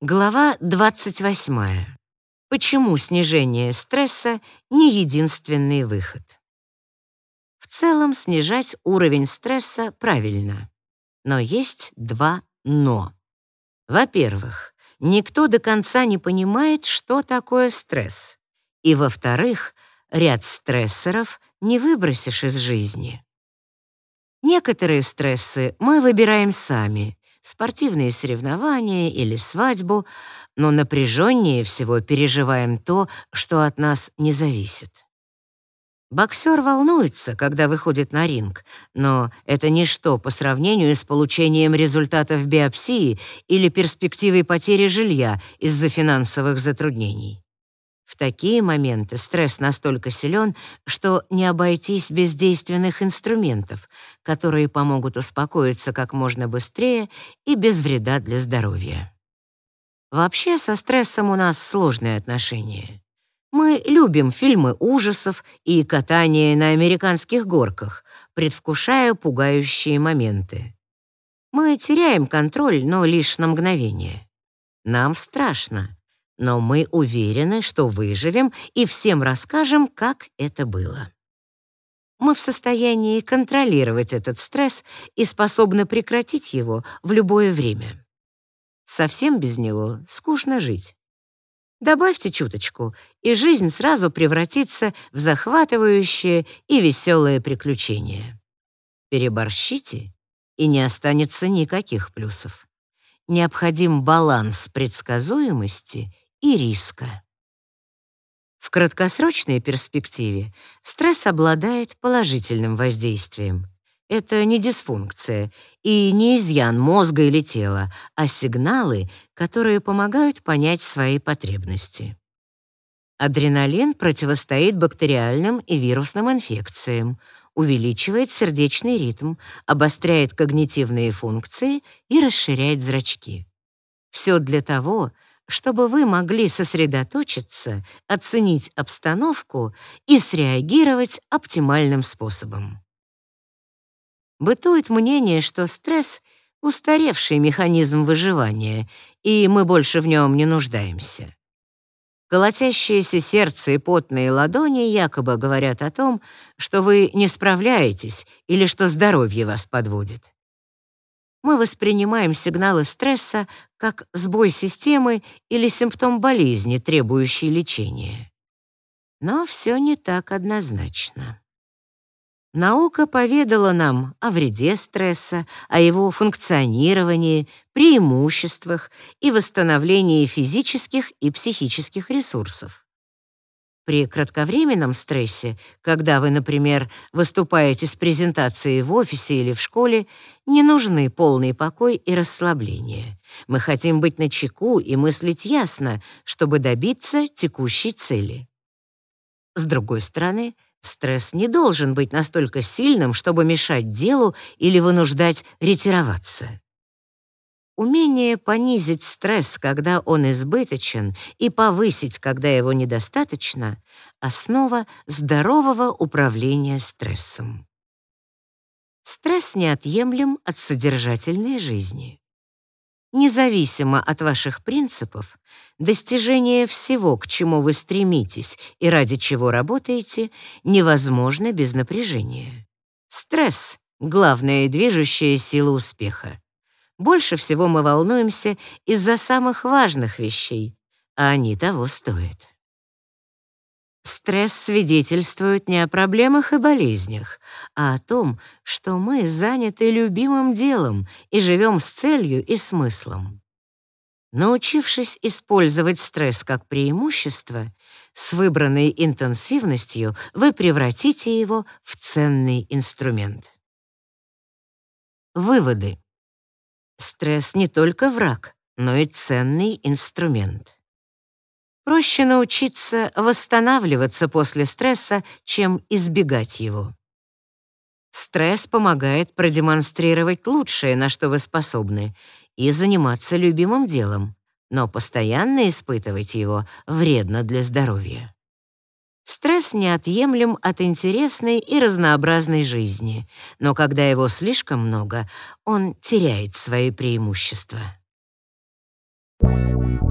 Глава 28. Почему снижение стресса не единственный выход? В целом снижать уровень стресса правильно. Но есть два «но». Во-первых, никто до конца не понимает, что такое стресс. И во-вторых, ряд стрессоров не выбросишь из жизни. Некоторые стрессы мы выбираем сами, спортивные соревнования или свадьбу, но напряженнее всего переживаем то, что от нас не зависит. Боксер волнуется, когда выходит на ринг, но это ничто по сравнению с получением результатов биопсии или перспективой потери жилья из-за финансовых затруднений. В такие моменты стресс настолько силен, что не обойтись без действенных инструментов, которые помогут успокоиться как можно быстрее и без вреда для здоровья. Вообще со стрессом у нас сложные отношения. Мы любим фильмы ужасов и катание на американских горках, предвкушая пугающие моменты. Мы теряем контроль, но лишь на мгновение. Нам страшно, но мы уверены, что выживем и всем расскажем, как это было. Мы в состоянии контролировать этот стресс и способны прекратить его в любое время. Совсем без него скучно жить. Добавьте чуточку, и жизнь сразу превратится в захватывающее и веселое приключение. Переборщите, и не останется никаких плюсов. Необходим баланс предсказуемости и риска. В краткосрочной перспективе стресс обладает положительным воздействием. Это не дисфункция и не изъян мозга или тела, а сигналы, которые помогают понять свои потребности. Адреналин противостоит бактериальным и вирусным инфекциям, увеличивает сердечный ритм, обостряет когнитивные функции и расширяет зрачки. Все для того, чтобы вы могли сосредоточиться, оценить обстановку и среагировать оптимальным способом. Бытует мнение, что стресс — устаревший механизм выживания, и мы больше в нем не нуждаемся. Колотящееся сердце и потные ладони якобы говорят о том, что вы не справляетесь или что здоровье вас подводит мы воспринимаем сигналы стресса как сбой системы или симптом болезни, требующий лечения. Но все не так однозначно. Наука поведала нам о вреде стресса, о его функционировании, преимуществах и восстановлении физических и психических ресурсов. При кратковременном стрессе, когда вы, например, выступаете с презентацией в офисе или в школе, не нужны полный покой и расслабление. Мы хотим быть начеку и мыслить ясно, чтобы добиться текущей цели. С другой стороны, стресс не должен быть настолько сильным, чтобы мешать делу или вынуждать ретироваться. Умение понизить стресс, когда он избыточен, и повысить, когда его недостаточно — основа здорового управления стрессом. Стресс неотъемлем от содержательной жизни. Независимо от ваших принципов, достижение всего, к чему вы стремитесь и ради чего работаете, невозможно без напряжения. Стресс — главная движущая сила успеха. Больше всего мы волнуемся из-за самых важных вещей, а они того стоят. Стресс свидетельствует не о проблемах и болезнях, а о том, что мы заняты любимым делом и живем с целью и смыслом. Научившись использовать стресс как преимущество, с выбранной интенсивностью вы превратите его в ценный инструмент. Выводы. Стресс не только враг, но и ценный инструмент. Проще научиться восстанавливаться после стресса, чем избегать его. Стресс помогает продемонстрировать лучшее, на что вы способны, и заниматься любимым делом, но постоянно испытывать его вредно для здоровья. Стресс неотъемлем от интересной и разнообразной жизни, но когда его слишком много, он теряет свои преимущества. Thank you.